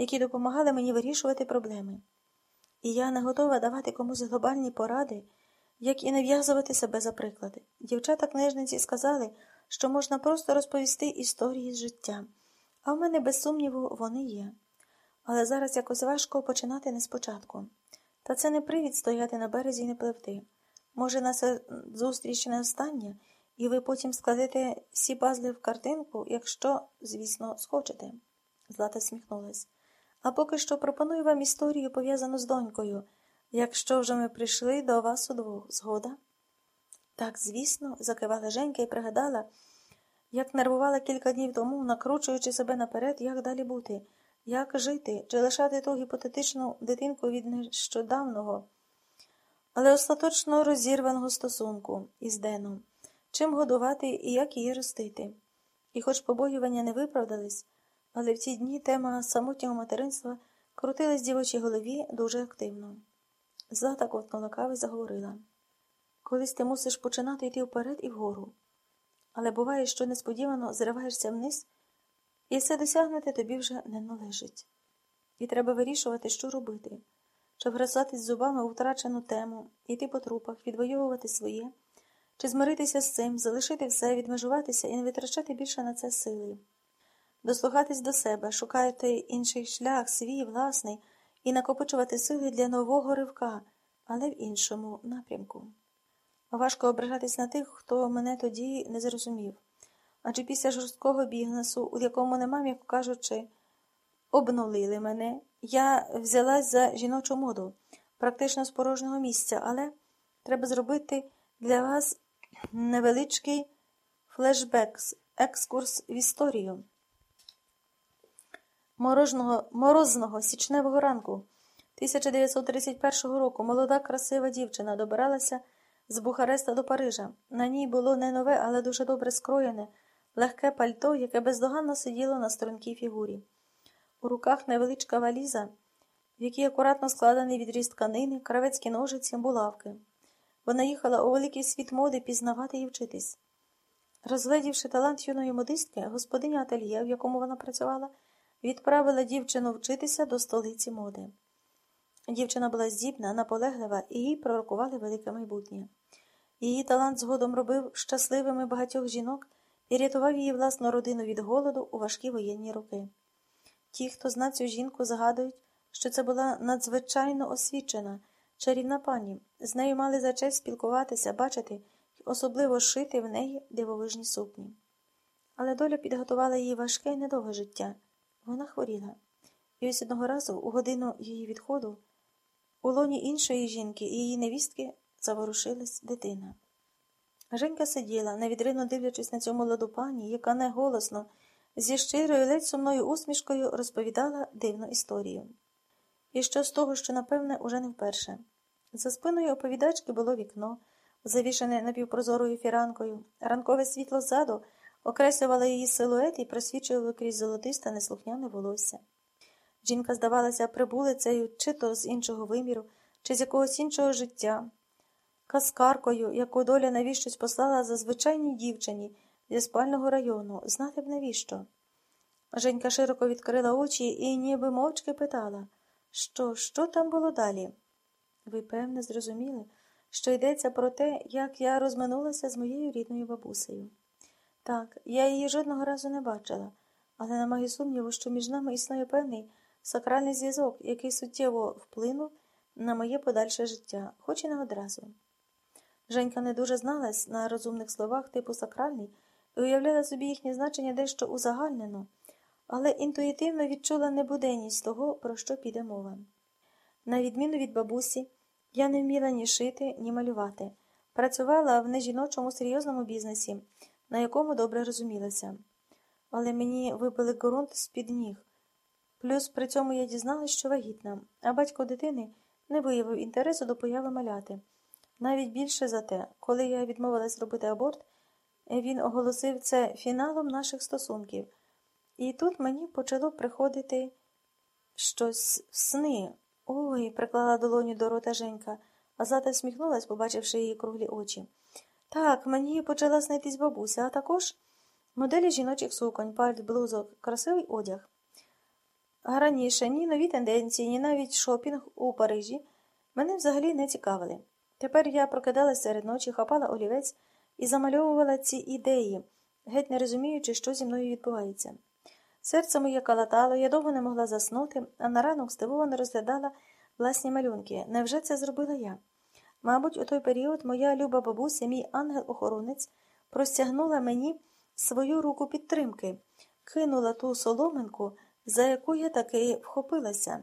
які допомагали мені вирішувати проблеми. І я не готова давати комусь глобальні поради, як і нав'язувати себе за приклади. Дівчата книжниці сказали, що можна просто розповісти історії з життя, а в мене, без сумніву, вони є. Але зараз якось важко починати не спочатку. Та це не привід стояти на березі і не пливти. Може, наша зустріч не остання, і ви потім складете всі пазли в картинку, якщо, звісно, схочете. Злата сміхнулась. А поки що пропоную вам історію, пов'язану з донькою, якщо вже ми прийшли до вас удвох. Згода? Так, звісно, закивала Женька і пригадала, як нервувала кілька днів тому, накручуючи себе наперед, як далі бути, як жити, чи лишати ту гіпотетичну дитинку від нещодавного, але остаточно розірваного стосунку із Деном, чим годувати і як її ростити. І хоч побоювання не виправдались, але в ці дні тема самотнього материнства крутилась в дівочій голові дуже активно. Злата ковтнула заговорила. Колись ти мусиш починати йти вперед і вгору. Але буває, що несподівано зриваєшся вниз, і все досягнути тобі вже не належить. І треба вирішувати, що робити, чи вгризатись зубами у втрачену тему, йти по трупах, відвоювати своє, чи змиритися з цим, залишити все, відмежуватися і не витрачати більше на це сили дослухатись до себе, шукати інший шлях, свій, власний, і накопичувати сили для нового ривка, але в іншому напрямку. Важко ображатись на тих, хто мене тоді не зрозумів. Адже після жорсткого бігнесу, у якому нема, як кажучи, обнулили мене, я взялась за жіночу моду, практично з порожнього місця, але треба зробити для вас невеличкий флешбек, екскурс в історію морожного, морозного січневого ранку 1931 року молода красива дівчина добиралася з Бухареста до Парижа. На ній було не нове, але дуже добре скроєне, легке пальто, яке бездоганно сиділо на стрункій фігурі. У руках невеличка валіза, в якій акуратно складений відріз тканини, кравецькі ножиці, булавки. Вона їхала у великий світ моди пізнавати і вчитись. Розглядівши талант юної модистки, господиня ательє, в якому вона працювала, відправила дівчину вчитися до столиці моди. Дівчина була здібна, наполеглива і їй пророкували велике майбутнє. Її талант згодом робив щасливими багатьох жінок і рятував її власну родину від голоду у важкі воєнні роки. Ті, хто зна цю жінку, загадують, що це була надзвичайно освічена, чарівна пані, з нею мали за честь спілкуватися, бачити і особливо шити в неї дивовижні сукні. Але доля підготувала їй важке і недовге життя. Вона хворіла. І ось одного разу, у годину її відходу, у лоні іншої жінки і її невістки заворушилась дитина. Женька сиділа, невідривно дивлячись на цю молоду пані, яка неголосно, зі щирою ледь сумною усмішкою розповідала дивну історію. І що з того, що, напевне, уже не вперше. За спиною оповідачки було вікно, завішане напівпрозорою фіранкою, ранкове світло ззаду окреслювала її силует і просвічувала крізь золотисте неслухняне волосся. Жінка здавалася прибулицею чи то з іншого виміру, чи з якогось іншого життя, каскаркою, яку доля навіщось послала за звичайній дівчині зі спального району, знати б навіщо. Женька широко відкрила очі і ніби мовчки питала що, що там було далі? Ви, певне, зрозуміли, що йдеться про те, як я розминулася з моєю рідною бабусею. Так, я її жодного разу не бачила, але не маю сумніву, що між нами існує певний сакральний зв'язок, який суттєво вплинув на моє подальше життя, хоч і не одразу. Женька не дуже зналась на розумних словах типу сакральний і уявляла собі їхнє значення дещо узагальнено, але інтуїтивно відчула небуденність того, про що піде мова. На відміну від бабусі, я не вміла ні шити, ні малювати. Працювала в нежіночому серйозному бізнесі на якому добре розумілася. Але мені вибили ґрунт з-під ніг. Плюс при цьому я дізналась, що вагітна, а батько дитини не виявив інтересу до появи маляти. Навіть більше за те, коли я відмовилась робити аборт, він оголосив це фіналом наших стосунків. І тут мені почало приходити щось сни. Ой, приклала долоню до рота Женька, а зата всміхнулась, побачивши її круглі очі. Так, мені почала снитись бабуся, а також моделі жіночих суконь, пальт, блузок, красивий одяг. А раніше ні нові тенденції, ні навіть шопінг у Парижі мене взагалі не цікавили. Тепер я прокидалась серед ночі, хапала олівець і замальовувала ці ідеї, геть не розуміючи, що зі мною відбувається. Серце моє калатало, я довго не могла заснути, а на ранок здивовано розглядала власні малюнки. Невже це зробила я? Мабуть, у той період моя люба бабуся, мій ангел-охоронець, простягнула мені свою руку підтримки, кинула ту соломинку, за яку я таки вхопилася.